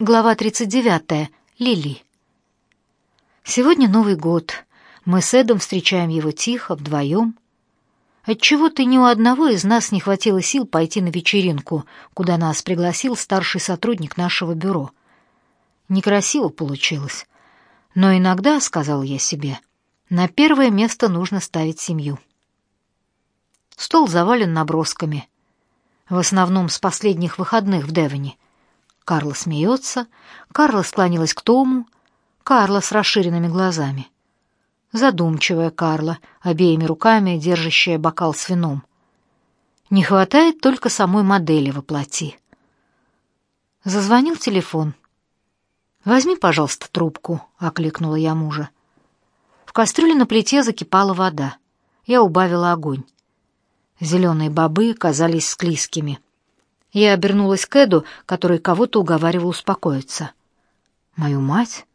Глава 39. Лили. Сегодня Новый год. Мы с Эдом встречаем его тихо, вдвоем. Отчего-то ни у одного из нас не хватило сил пойти на вечеринку, куда нас пригласил старший сотрудник нашего бюро. Некрасиво получилось. Но иногда, сказал я себе, на первое место нужно ставить семью. Стол завален набросками. В основном с последних выходных в Девоне — Карла смеется, Карла склонилась к Тому, Карла с расширенными глазами. Задумчивая Карла, обеими руками держащая бокал с вином. Не хватает только самой модели воплоти. Зазвонил телефон. «Возьми, пожалуйста, трубку», — окликнула я мужа. В кастрюле на плите закипала вода. Я убавила огонь. Зеленые бобы казались склизкими. Я обернулась к Эду, который кого-то уговаривал успокоиться. Мою мать?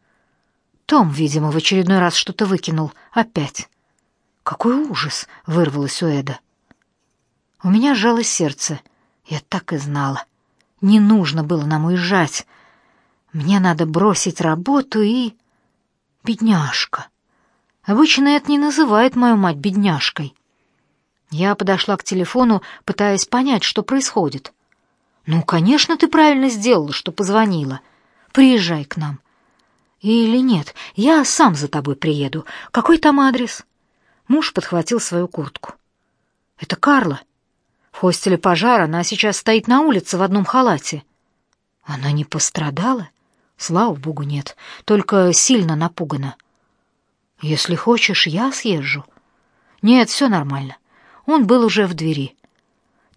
Том, видимо, в очередной раз что-то выкинул. Опять. Какой ужас! вырвалось у Эда. У меня сжалось сердце. Я так и знала. Не нужно было нам уезжать. Мне надо бросить работу и... Бедняжка. Обычно это не называет мою мать бедняжкой. Я подошла к телефону, пытаясь понять, что происходит. Ну, конечно, ты правильно сделала, что позвонила. Приезжай к нам. Или нет, я сам за тобой приеду. Какой там адрес? Муж подхватил свою куртку. Это Карла. В хостеле пожар, она сейчас стоит на улице в одном халате. Она не пострадала? Слава богу, нет. Только сильно напугана. Если хочешь, я съезжу. Нет, все нормально. Он был уже в двери.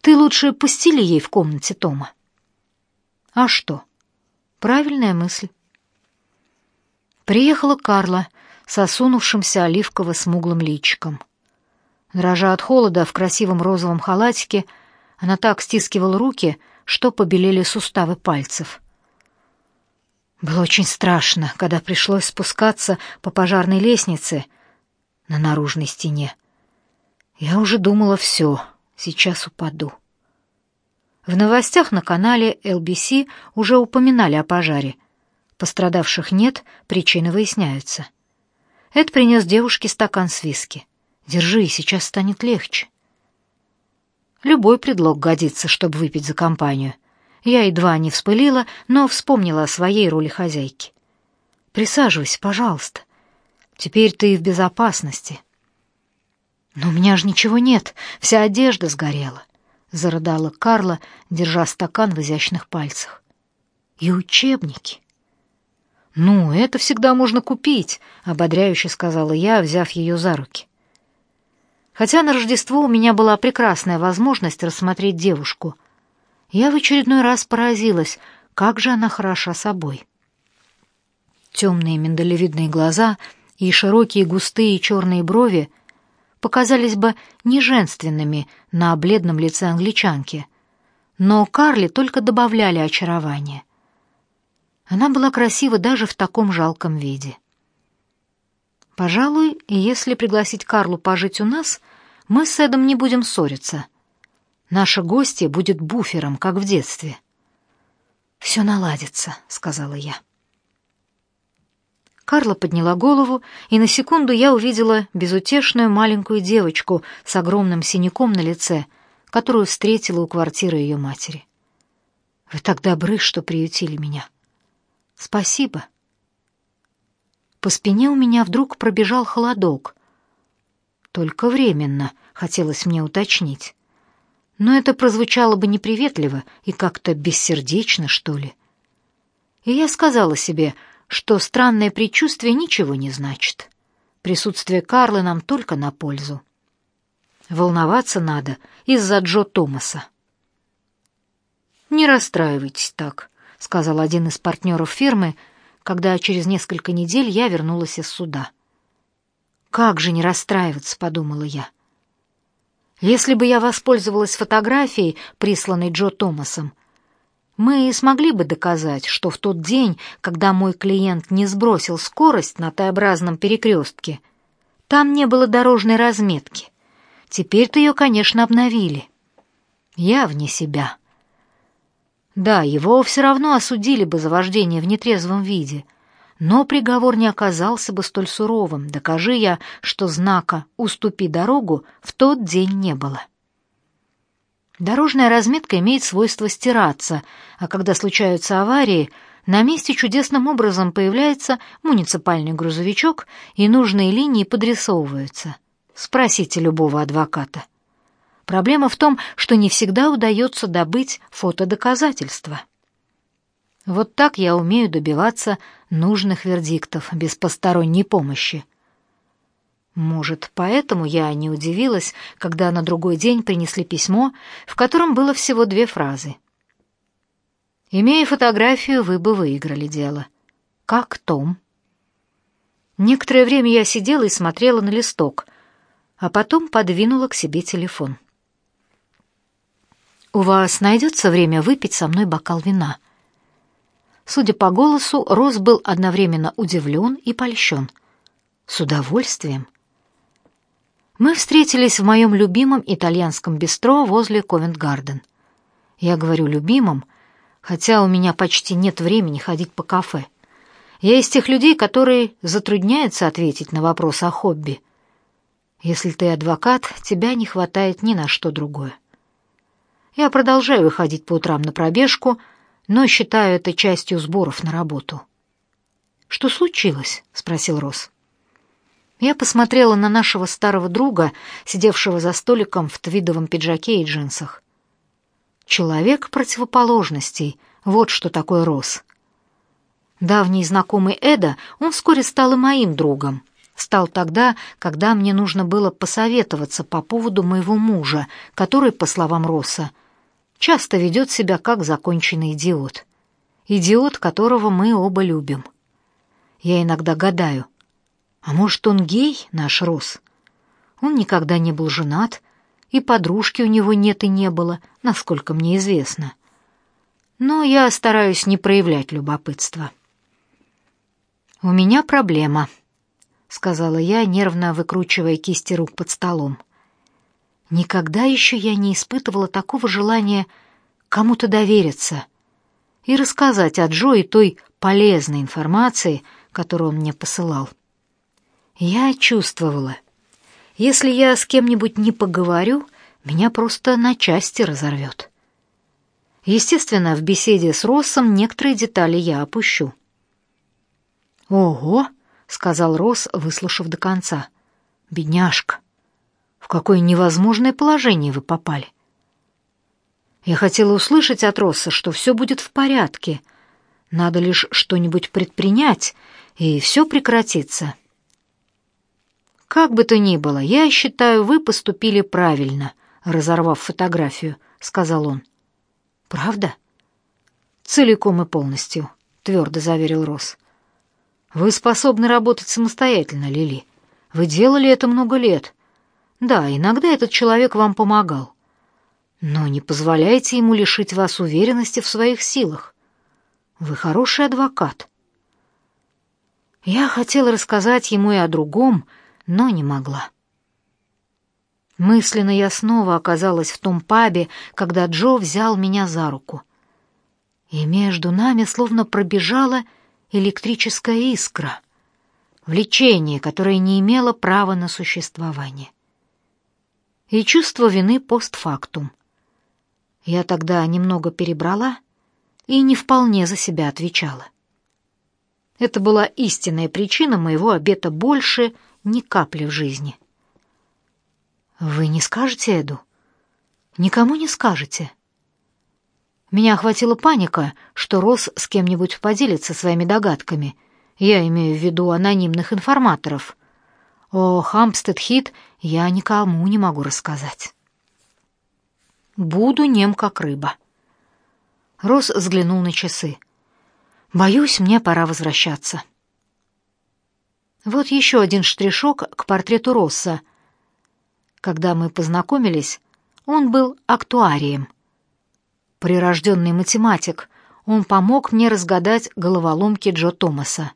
Ты лучше постели ей в комнате Тома. А что? Правильная мысль. Приехала Карла с осунувшимся оливково-смуглым личиком. Дрожа от холода в красивом розовом халатике, она так стискивала руки, что побелели суставы пальцев. Было очень страшно, когда пришлось спускаться по пожарной лестнице на наружной стене. Я уже думала все — Сейчас упаду. В новостях на канале LBC уже упоминали о пожаре. Пострадавших нет, причины выясняются. Эд принес девушке стакан с виски. Держи, сейчас станет легче. Любой предлог годится, чтобы выпить за компанию. Я едва не вспылила, но вспомнила о своей роли хозяйки. Присаживайся, пожалуйста. Теперь ты в безопасности. «Но у меня же ничего нет, вся одежда сгорела», — зарыдала Карла, держа стакан в изящных пальцах. «И учебники». «Ну, это всегда можно купить», — ободряюще сказала я, взяв ее за руки. Хотя на Рождество у меня была прекрасная возможность рассмотреть девушку, я в очередной раз поразилась, как же она хороша собой. Темные миндалевидные глаза и широкие густые черные брови — показались бы неженственными на бледном лице англичанки, но Карли только добавляли очарования. Она была красива даже в таком жалком виде. Пожалуй, если пригласить Карлу пожить у нас, мы с Эдом не будем ссориться. Наше гостье будет буфером, как в детстве. «Все наладится», — сказала я. Карла подняла голову, и на секунду я увидела безутешную маленькую девочку с огромным синяком на лице, которую встретила у квартиры ее матери. Вы так добры, что приютили меня. Спасибо. По спине у меня вдруг пробежал холодок. Только временно, хотелось мне уточнить. Но это прозвучало бы неприветливо и как-то бессердечно, что ли. И я сказала себе, что странное предчувствие ничего не значит. Присутствие Карлы нам только на пользу. Волноваться надо из-за Джо Томаса. «Не расстраивайтесь так», — сказал один из партнеров фирмы, когда через несколько недель я вернулась из суда. «Как же не расстраиваться», — подумала я. «Если бы я воспользовалась фотографией, присланной Джо Томасом, — мы смогли бы доказать, что в тот день, когда мой клиент не сбросил скорость на Т-образном перекрестке, там не было дорожной разметки. Теперь-то ее, конечно, обновили. Я вне себя. Да, его все равно осудили бы за вождение в нетрезвом виде, но приговор не оказался бы столь суровым, докажи я, что знака «уступи дорогу» в тот день не было. Дорожная разметка имеет свойство стираться, а когда случаются аварии, на месте чудесным образом появляется муниципальный грузовичок, и нужные линии подрисовываются. Спросите любого адвоката. Проблема в том, что не всегда удается добыть фотодоказательства. Вот так я умею добиваться нужных вердиктов без посторонней помощи. Может, поэтому я не удивилась, когда на другой день принесли письмо, в котором было всего две фразы. «Имея фотографию, вы бы выиграли дело. Как Том?» Некоторое время я сидела и смотрела на листок, а потом подвинула к себе телефон. «У вас найдется время выпить со мной бокал вина?» Судя по голосу, Рос был одновременно удивлен и польщен. «С удовольствием», мы встретились в моем любимом итальянском бистро возле Ковент-Гарден. Я говорю «любимом», хотя у меня почти нет времени ходить по кафе. Я из тех людей, которые затрудняются ответить на вопрос о хобби. Если ты адвокат, тебя не хватает ни на что другое. Я продолжаю выходить по утрам на пробежку, но считаю это частью сборов на работу. «Что случилось?» — спросил Росс. Я посмотрела на нашего старого друга, сидевшего за столиком в твидовом пиджаке и джинсах. Человек противоположностей, вот что такое Рос. Давний знакомый Эда, он вскоре стал и моим другом. Стал тогда, когда мне нужно было посоветоваться по поводу моего мужа, который, по словам Росса, часто ведет себя как законченный идиот. Идиот, которого мы оба любим. Я иногда гадаю — а может, он гей, наш Рос? Он никогда не был женат, и подружки у него нет и не было, насколько мне известно. Но я стараюсь не проявлять любопытства. «У меня проблема», — сказала я, нервно выкручивая кисти рук под столом. Никогда еще я не испытывала такого желания кому-то довериться и рассказать о Джо и той полезной информации, которую он мне посылал. Я чувствовала, если я с кем-нибудь не поговорю, меня просто на части разорвет. Естественно, в беседе с Россом некоторые детали я опущу. «Ого!» — сказал Росс, выслушав до конца. «Бедняжка, в какое невозможное положение вы попали!» Я хотела услышать от Росса, что все будет в порядке. Надо лишь что-нибудь предпринять, и все прекратится. Как бы то ни было, я считаю, вы поступили правильно, разорвав фотографию, сказал он. Правда? Целиком и полностью, твердо заверил Росс. Вы способны работать самостоятельно, Лили. Вы делали это много лет. Да, иногда этот человек вам помогал. Но не позволяйте ему лишить вас уверенности в своих силах. Вы хороший адвокат. Я хотела рассказать ему и о другом, но не могла. Мысленно я снова оказалась в том пабе, когда Джо взял меня за руку. И между нами словно пробежала электрическая искра, влечение, которое не имело права на существование. И чувство вины постфактум. Я тогда немного перебрала и не вполне за себя отвечала. Это была истинная причина моего обета больше ни капли в жизни. Вы не скажете Эду? Никому не скажете? Меня охватила паника, что Росс с кем-нибудь поделится своими догадками. Я имею в виду анонимных информаторов. О Хампстед-Хит я никому не могу рассказать. Буду нем как рыба. Росс взглянул на часы. Боюсь, мне пора возвращаться. Вот еще один штришок к портрету Росса. Когда мы познакомились, он был актуарием. Прирожденный математик, он помог мне разгадать головоломки Джо Томаса.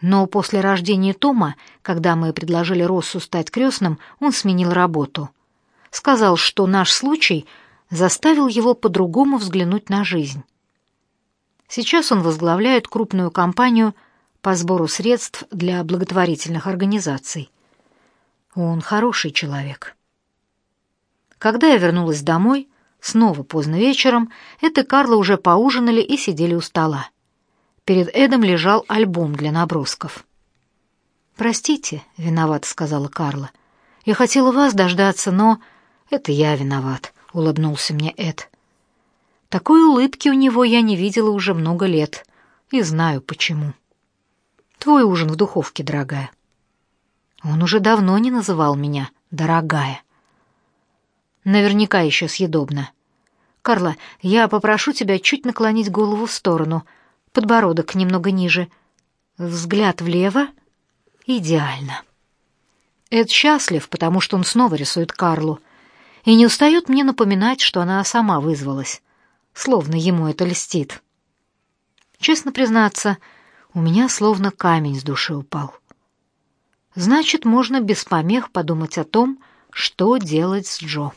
Но после рождения Тома, когда мы предложили Россу стать крестным, он сменил работу. Сказал, что наш случай заставил его по-другому взглянуть на жизнь. Сейчас он возглавляет крупную компанию по сбору средств для благотворительных организаций. Он хороший человек. Когда я вернулась домой, снова поздно вечером, Эд и Карла уже поужинали и сидели у стола. Перед Эдом лежал альбом для набросков. «Простите», — виноват, сказала Карла. «Я хотела вас дождаться, но...» «Это я виноват», — улыбнулся мне Эд. Такой улыбки у него я не видела уже много лет, и знаю почему. Твой ужин в духовке, дорогая. Он уже давно не называл меня «дорогая». Наверняка еще съедобно. Карла, я попрошу тебя чуть наклонить голову в сторону, подбородок немного ниже. Взгляд влево. Идеально. Эд счастлив, потому что он снова рисует Карлу, и не устает мне напоминать, что она сама вызвалась словно ему это льстит. Честно признаться, у меня словно камень с души упал. Значит, можно без помех подумать о том, что делать с Джо.